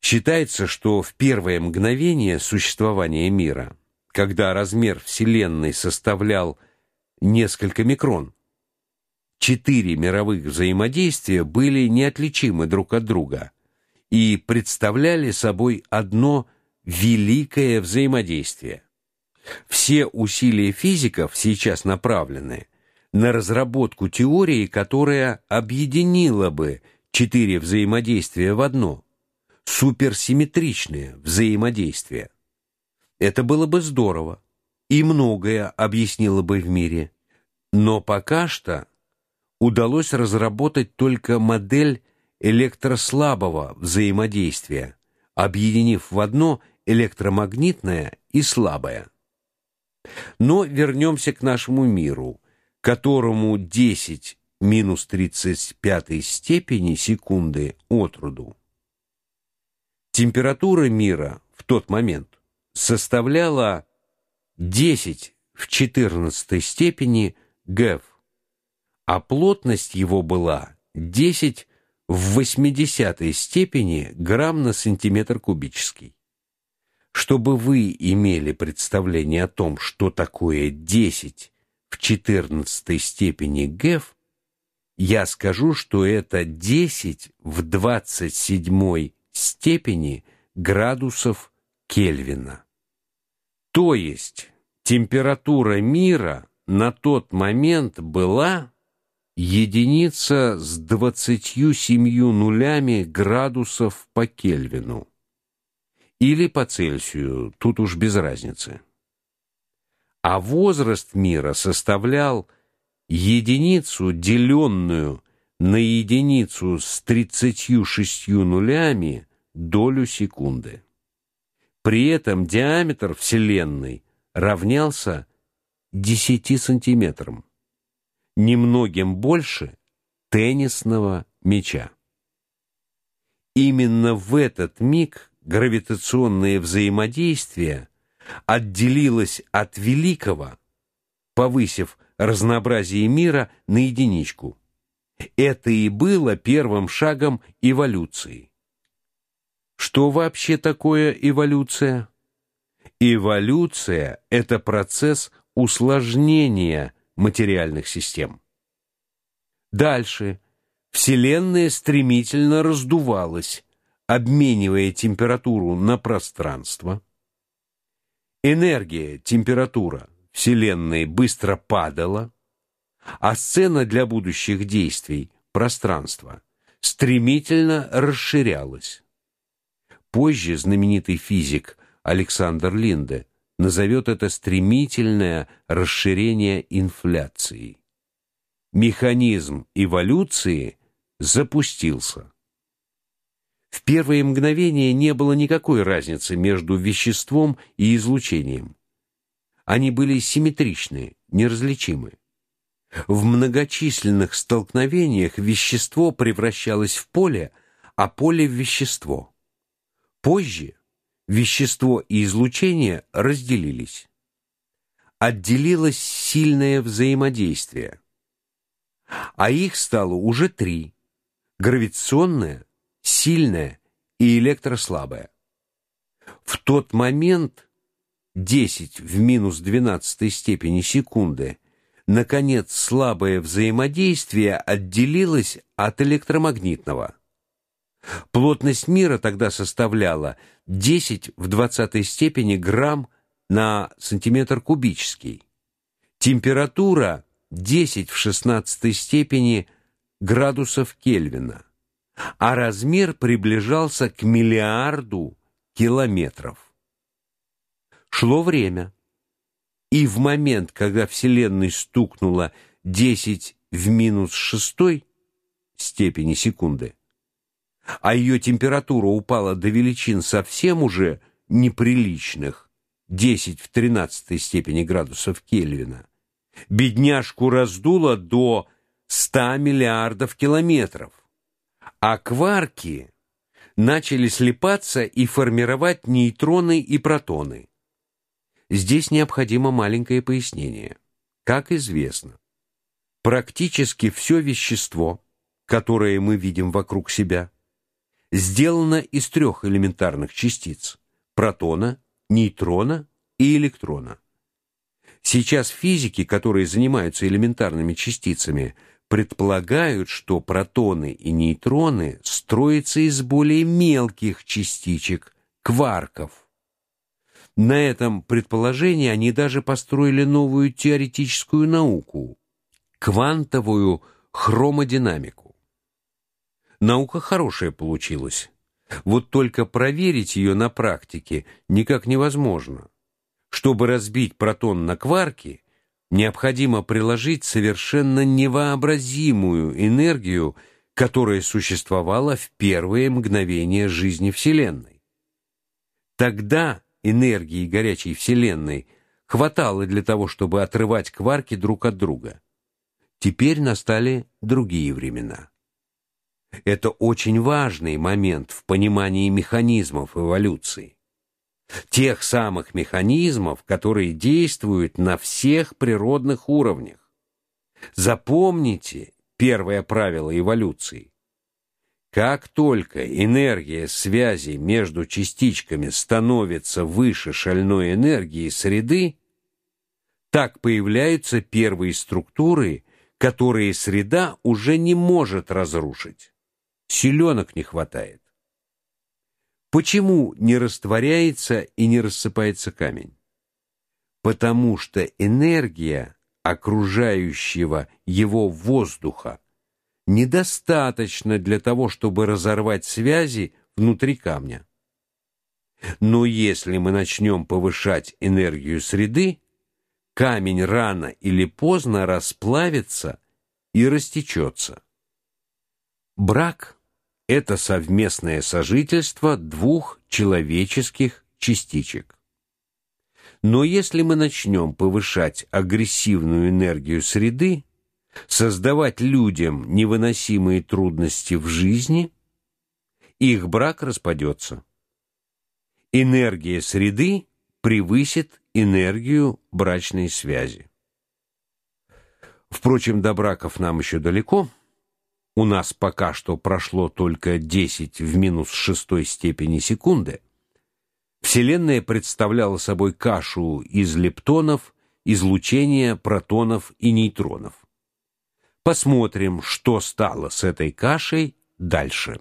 Считается, что в первое мгновение существования мира, когда размер Вселенной составлял несколько микрон, четыре мировых взаимодействия были неотличимы друг от друга и представляли собой одно великое взаимодействие. Все усилия физиков сейчас направлены на разработку теории, которая объединила бы четыре взаимодействия в одно суперсимметричное взаимодействие. Это было бы здорово и многое объяснило бы в мире. Но пока что удалось разработать только модель электрослабого взаимодействия, объединив в одно электромагнитное и слабое. Но вернемся к нашему миру, которому 10 минус 35 степени секунды от роду. Температура мира в тот момент составляла 10 в 14 степени ГЭВ, а плотность его была 10 в 80 степени грамм на сантиметр кубический. Чтобы вы имели представление о том, что такое 10 в 14 степени ГЭВ, я скажу, что это 10 в 27 степени градусов Кельвина. То есть температура мира на тот момент была единица с двадцатью семью нулями градусов по Кельвину. Или по Цельсию, тут уж без разницы. А возраст мира составлял единицу, деленную на единицу с тридцатью шестью нулями долю секунды. При этом диаметр Вселенной равнялся 10 сантиметрам, немногим больше теннисного мяча. Именно в этот миг гравитационное взаимодействие отделилось от великого, повысив разнообразие мира на единичку. Это и было первым шагом эволюции. Что вообще такое эволюция? Эволюция это процесс усложнения материальных систем. Дальше Вселенная стремительно раздувалась, обменивая температуру на пространство. Энергия, температура Вселенной быстро падала, а сцена для будущих действий, пространство, стремительно расширялась. Позже знаменитый физик Александр Линде назовет это стремительное расширение инфляции. Механизм эволюции запустился. В первые мгновения не было никакой разницы между веществом и излучением. Они были симметричны, неразличимы. В многочисленных столкновениях вещество превращалось в поле, а поле в вещество. Позже вещество и излучение разделились. Отделилось сильное взаимодействие. А их стало уже три: гравитационное, сильное и электрослабое. В тот момент 10 в минус 12 степени секунды наконец слабое взаимодействие отделилось от электромагнитного. Плотность мира тогда составляла 10 в 20 степени грамм на сантиметр кубический. Температура 10 в 16 степени градусов Кельвина. А размер приближался к миллиарду километров. Шло время. И в момент, когда Вселенной стукнуло 10 в минус шестой степени секунды, а ее температура упала до величин совсем уже неприличных 10 в 13 степени градусов Кельвина. Бедняжку раздуло до 100 миллиардов километров. А кварки начали слипаться и формировать нейтроны и протоны. Здесь необходимо маленькое пояснение. Как известно, практически все вещество, которое мы видим вокруг себя, сделана из трех элементарных частиц: протона, нейтрона и электрона. Сейчас физики, которые занимаются элементарными частицами, предполагают, что протоны и нейтроны строятся из более мелких частичек, кварков. На этом предположении они даже построили новую теоретическую науку квантовую хромодинамику. Наука хорошая получилась. Вот только проверить ее на практике никак невозможно. Чтобы разбить протон на кварки, необходимо приложить совершенно невообразимую энергию, которая существовала в первые мгновения жизни Вселенной. Тогда энергии горячей Вселенной хватало для того, чтобы отрывать кварки друг от друга. Теперь настали другие времена. Это очень важный момент в понимании механизмов эволюции. Тех самых механизмов, которые действуют на всех природных уровнях. Запомните первое правило эволюции. Как только энергия связи между частичками становится выше шальной энергии среды, так появляются первые структуры, которые среда уже не может разрушить. Силёнок не хватает. Почему не растворяется и не рассыпается камень? Потому что энергия окружающего его воздуха недостаточно для того, чтобы разорвать связи внутри камня. Но если мы начнем повышать энергию среды, камень рано или поздно расплавится и растечется. Брак это совместное сожительство двух человеческих частичек. Но если мы начнем повышать агрессивную энергию среды, создавать людям невыносимые трудности в жизни, их брак распадется. Энергия среды превысит энергию брачной связи. Впрочем, до браков нам еще далеко. У нас пока что прошло только 10 в минус шестой степени секунды. Вселенная представляла собой кашу из лептонов, излучения протонов и нейтронов. Посмотрим, что стало с этой кашей дальше.